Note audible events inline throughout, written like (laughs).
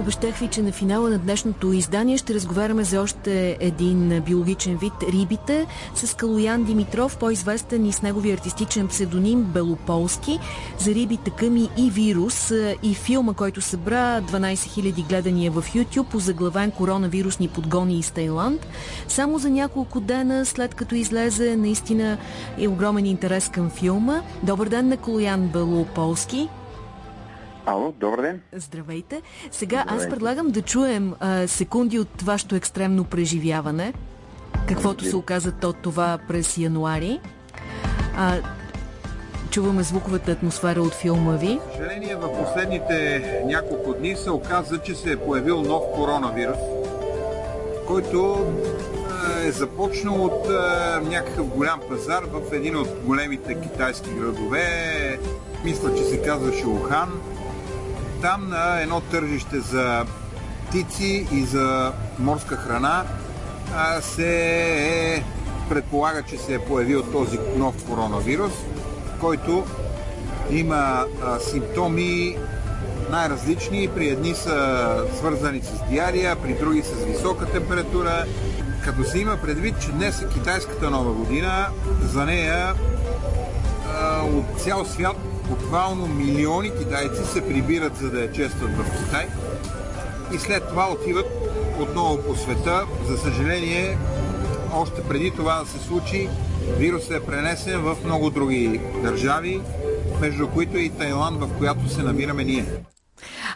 Обещах ви, че на финала на днешното издание ще разговаряме за още един биологичен вид – рибите, с Калоян Димитров, по-известен и с неговия артистичен псевдоним Белополски, за рибите къми и вирус и филма, който събра 12 000 гледания в YouTube, озаглавен коронавирусни подгони из Тайланд. Само за няколко дена, след като излезе, наистина е огромен интерес към филма. Добър ден на Калоян Белополски. Ало, добър ден. Здравейте. Сега Здравейте. аз предлагам да чуем а, секунди от вашето екстремно преживяване, каквото се оказа то това през януари. А, чуваме звуковата атмосфера от филма ви. Съжаление, в последните няколко дни се оказа, че се е появил нов коронавирус, който е започнал от а, някакъв голям пазар в един от големите китайски градове. Мисля, че се казваше Ухан там на едно тържище за птици и за морска храна се е, предполага, че се е появил този нов коронавирус, който има а, симптоми най-различни. При едни са свързани с диария, при други с висока температура. Като се има предвид, че днес е китайската нова година, за нея а, от цял свят буквално милиони китайци се прибират за да я честват в Китай и след това отиват отново по света. За съжаление, още преди това да се случи, вирусът е пренесен в много други държави, между които и Тайланд, в която се намираме ние.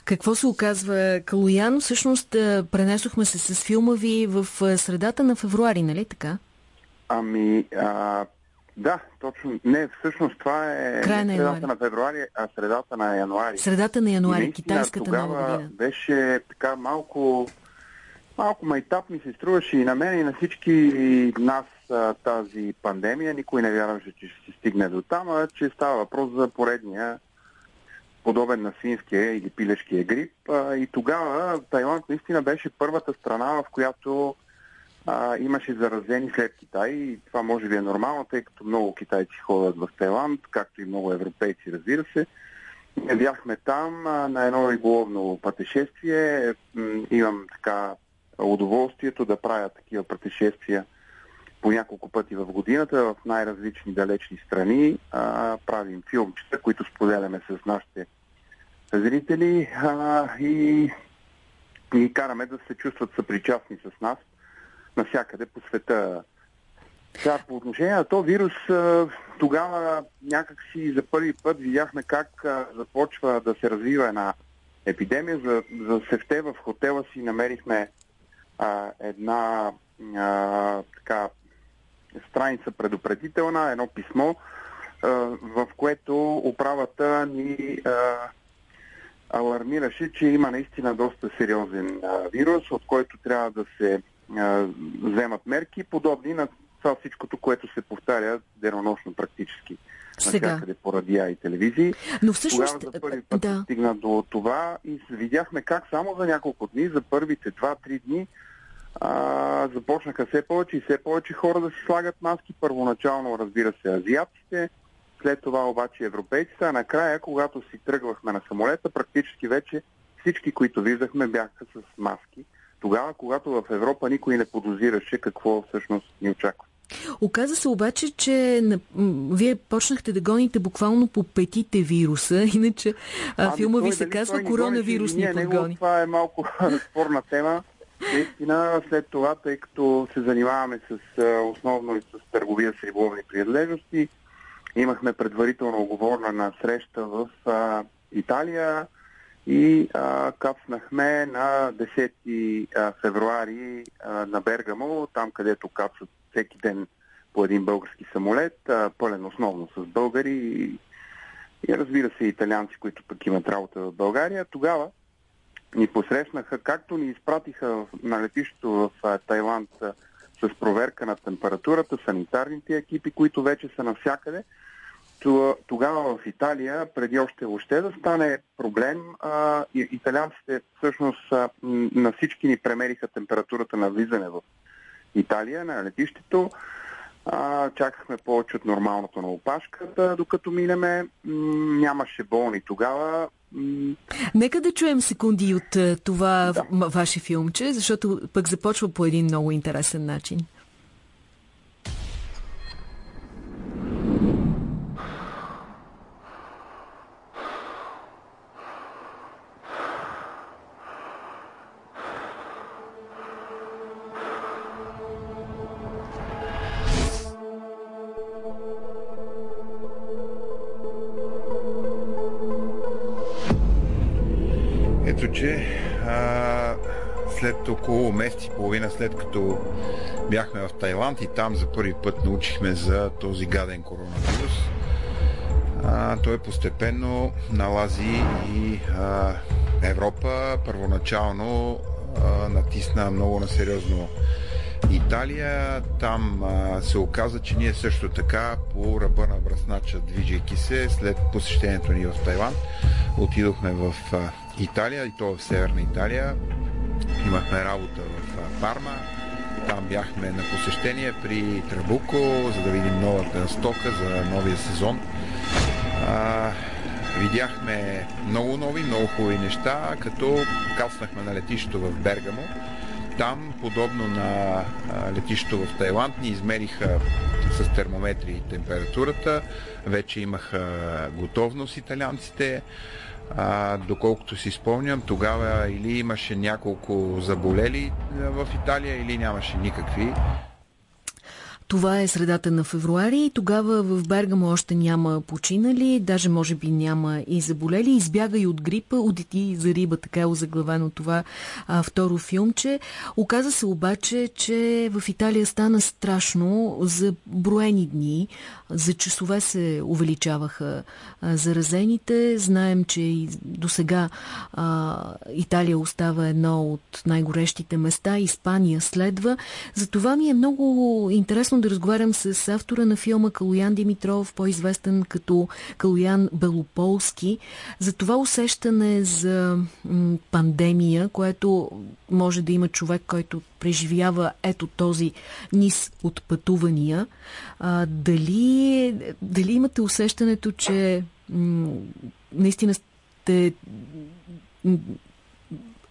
Какво се оказва Калоян? Всъщност пренесохме се с филма ви в средата на февруари, нали така? Ами, а, да, точно. Не, всъщност това е Края на средата на февруари, а средата на януари. Средата на януари, наистина, китайската тогава нова година. беше така малко, малко майтап ми се струваше и на мен и на всички нас тази пандемия. Никой не вярваше, че ще се стигне до там, а че става въпрос за поредния подобен на свинския или пилешкия грип. И тогава Тайланд наистина беше първата страна, в която а, имаше заразени след Китай и това може би е нормално, тъй като много китайци ходят в Тайланд, както и много европейци, разбира се. Бяхме там а, на едно риболовно пътешествие. Имам така удоволствието да правя такива пътешествия по няколко пъти в годината в най-различни далечни страни. А, правим филмчета, които споделяме с нашите зрители а, и, и караме да се чувстват съпричастни с нас навсякъде по света. Сега, по отношение на този вирус, тогава някакси за първи път видяхме как започва да се развива една епидемия. За, за севте в хотела си намерихме а, една а, така, страница предупредителна, едно писмо, а, в което управата ни а, алармираше, че има наистина доста сериозен а, вирус, от който трябва да се вземат мерки, подобни на това всичкото, което се повтаря денонощно практически. Сега. Навсякъде по радиа и телевизии. Но всъщност... Тогава за първи път да. стигна до това и видяхме как само за няколко дни, за първите 2-3 дни, а, започнаха все повече и все повече хора да си слагат маски. Първоначално, разбира се, азиатите, след това обаче европейците, а накрая, когато си тръгвахме на самолета, практически вече всички, които виждахме, бяха с маски тогава, когато в Европа никой не подозираше какво всъщност ни очаква. Оказа се обаче, че вие почнахте да гоните буквално по петите вируса, (laughs) иначе ами, филма ви се казва коронавирусни не, подгони. Това е малко (laughs) спорна тема. Наистина, след това, тъй като се занимаваме с основно и с търговия с риболовни принадлежности, имахме предварително оговорна на среща в а, Италия, и а, кацнахме на 10 февруари а, на Бергамо, там където кацат всеки ден по един български самолет, а, пълен основно с българи и, и разбира се италианци, които пък имат работа в България. Тогава ни посрещнаха, както ни изпратиха на летището в а, Тайланд а, с проверка на температурата, санитарните екипи, които вече са навсякъде, тогава в Италия, преди още въобще да стане проблем, а, италианците всъщност а, на всички ни премериха температурата на влизане в Италия, на летището. А, чакахме повече от нормалното на опашката, докато минеме. Нямаше болни тогава. Нека да чуем секунди от това да. ваше филмче, защото пък започва по един много интересен начин. Ето, че а, след около месец и половина след като бяхме в Тайланд и там за първи път научихме за този гаден коронавирус, а, той постепенно налази и а, Европа. Първоначално а, натисна много на сериозно Италия. Там а, се оказа, че ние също така по ръба на бръснача, движейки се след посещението ни в Тайланд, отидохме в а, Италия, и то в Северна Италия. Имахме работа в Парма. Там бяхме на посещение при Трабуко, за да видим новата стока за новия сезон. А, видяхме много нови, много хубави неща, като каснахме на летището в Бергамо. Там, подобно на летището в Тайланд, ни измериха с термометри температурата. Вече имаха готовност италианците. А, доколкото си спомням, тогава или имаше няколко заболели в Италия, или нямаше никакви. Това е средата на февруари. Тогава в Бергамо още няма починали, даже може би няма и заболели. Избяга и от грипа, одити за риба, така е озаглавено това а, второ филмче. Оказа се обаче, че в Италия стана страшно за броени дни. За часове се увеличаваха а, заразените. Знаем, че и до сега Италия остава едно от най-горещите места. Испания следва. За това ми е много интересно да разговарям с автора на филма Калоян Димитров, по-известен като Калоян Белополски, за това усещане за пандемия, което може да има човек, който преживява ето този низ от пътувания. А, дали, дали имате усещането, че наистина сте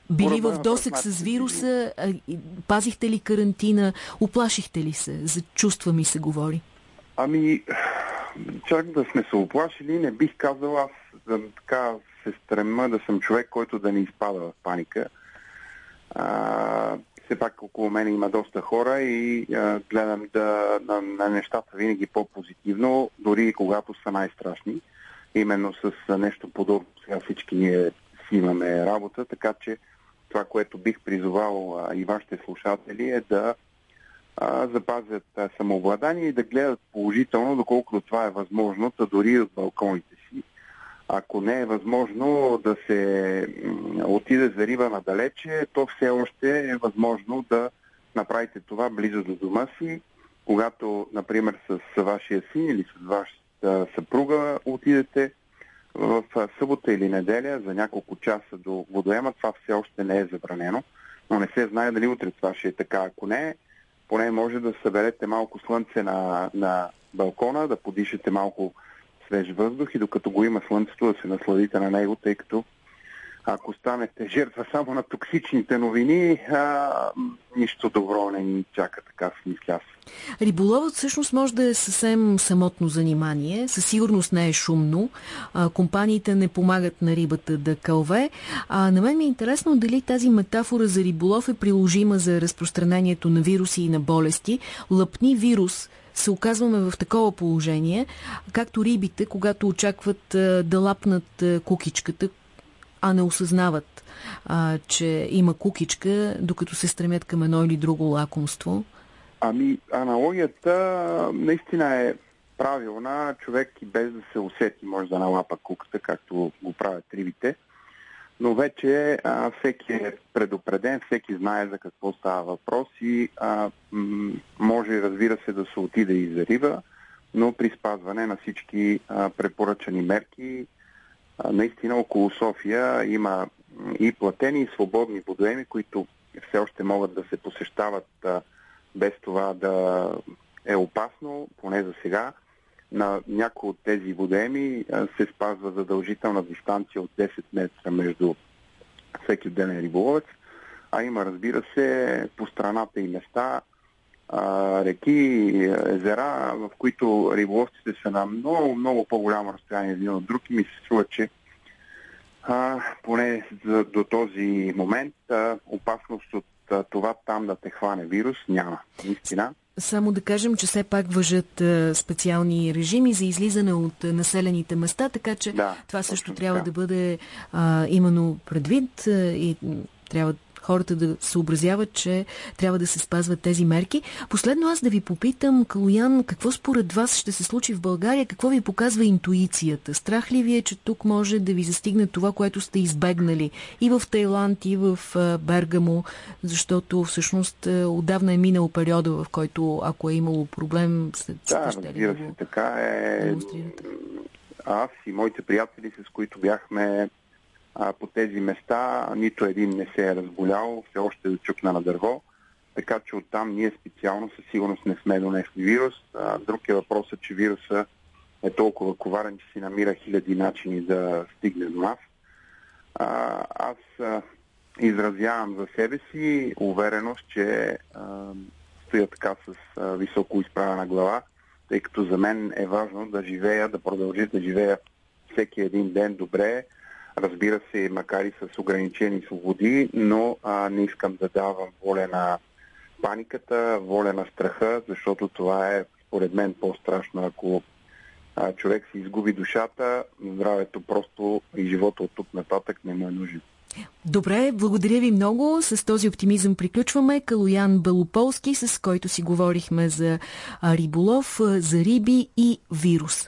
били в досек с вируса, пазихте ли карантина, оплашихте ли се? За чувства ми се говори. Ами, чак да сме се оплашили, не бих казал аз да, така се стрема да съм човек, който да не изпада в паника. А, все пак около мен има доста хора и а, гледам да, на, на нещата винаги по-позитивно, дори когато са най-страшни. Именно с нещо подобно сега всички ние си имаме работа, така че това, което бих призовал а, и вашите слушатели е да а, запазят а, самообладание и да гледат положително, доколкото това е възможно, да дори от балконите си. Ако не е възможно да се отиде за риба надалече, то все още е възможно да направите това близо до дома си, когато, например, с вашия син или с вашата съпруга отидете в събота или неделя за няколко часа до водоема. Това все още не е забранено, но не се знае дали утре това ще е така. Ако не, поне може да съберете малко слънце на, на балкона, да подишете малко свеж въздух и докато го има слънцето да се насладите на него, тъй като ако станете жертва само на токсичните новини, а, нищо добро не ни чака, така си мисля. Риболовът всъщност може да е съвсем самотно занимание, със сигурност не е шумно, а, компаниите не помагат на рибата да кълве. А на мен ми е интересно дали тази метафора за риболов е приложима за разпространението на вируси и на болести. Лъпни вирус се оказваме в такова положение, както рибите, когато очакват а, да лапнат а, кукичката, а не осъзнават, а, че има кукичка, докато се стремят към едно или друго лакомство? Ами, аналогията наистина е правилна. Човек и без да се усети може да налапа куката, както го правят рибите. Но вече а, всеки е предупреден, всеки знае за какво става въпрос и а, може, разбира се, да се отиде и за риба, но при спазване на всички а, препоръчани мерки наистина около София има и платени, и свободни водоеми, които все още могат да се посещават без това да е опасно, поне за сега. на някои от тези водоеми се спазва задължителна дистанция от 10 метра между всеки отделен риболовец, а има, разбира се, по страната и места, реки, езера, в които риболовците са на много, много по-голямо разстояние един от друг и ми се струва, че а, поне за, до този момент а, опасност от а, това там да те хване вирус няма. Наистина. Само да кажем, че все пак въжат а, специални режими за излизане от а, населените места, така че да, това също трябва да бъде а, именно предвид а, и трябва хората да съобразяват, че трябва да се спазват тези мерки. Последно аз да ви попитам, Калоян, какво според вас ще се случи в България? Какво ви показва интуицията? Страх ли ви е, че тук може да ви застигне това, което сте избегнали и в Тайланд, и в Бергамо, защото всъщност отдавна е минал периода, в който ако е имало проблем, след да, разбира се, така е. Аз и моите приятели, с които бяхме а, по тези места нито един не се е разболял, все още е чукна на дърво, така че оттам ние специално със сигурност не сме донесли вирус. А, друг е въпросът, че вируса е толкова коварен, че си намира хиляди начини да стигне до нас. А, аз а, изразявам за себе си увереност, че а, стоя така с а, високо изправена глава, тъй като за мен е важно да живея, да продължи да живея всеки един ден добре, разбира се, макар и с ограничени свободи, но а, не искам да давам воля на паниката, воля на страха, защото това е, според мен, по-страшно, ако а, човек си изгуби душата, здравето просто и живота от тук нататък не му е нужен. Добре, благодаря ви много. С този оптимизъм приключваме. Калоян Белополски, с който си говорихме за риболов, за риби и вирус.